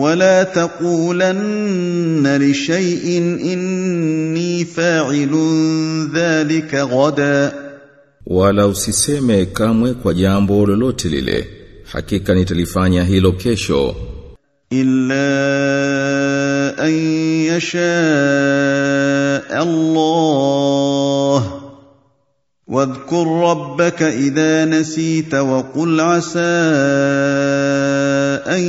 ولا تقولن لشيء إني فاعل ذلك غدا. ولا usiseme kamwe kwa jambo lolote lile. Hakika nitalifanya إلا أن يشاء الله واذكر ربك إذا نسيت وقل عسى أن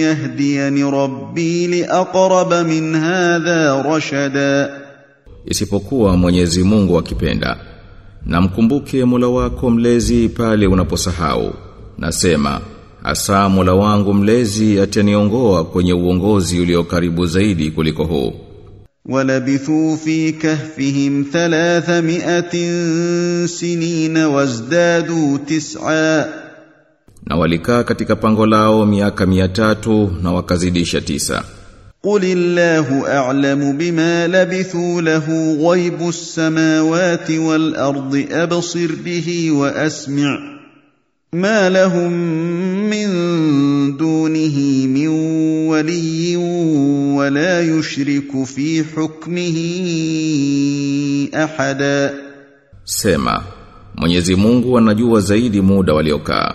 يهديني ربي لأقرب من هذا رشدا isipokuwa Mwenyezi Mungu akipenda na mkumbuke Mola wako mlezi pale unaposahau nasema asa Mola wangu mlezi ataniongoa kwenye uongozi ulio karibu zaidi kuliko huu ولبثوا في كهفهم ثلاثمائة سنين وازدادوا تسعا na walikaa katika pango lao miaka mia tatu na wakazidisha tisa قل الله أعلم بما لبثوا له غيب السماوات والأرض أبصر به وأسمع ما لهم من دونه من ولي ولا يشرك في حكمه أحدا Sema, Mwenyezi Mungu anajua zaidi muda waliokaa.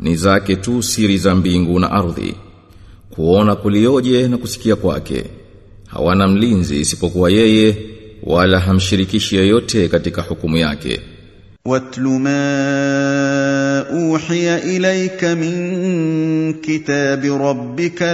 ni zake tu siri za mbingu na ardhi. Kuona kulioje na kusikia kwake. Hawana mlinzi isipokuwa yeye wala hamshirikishi yeyote katika hukumu yake. Watlu ma uhiya ilayka min kitabi rabbika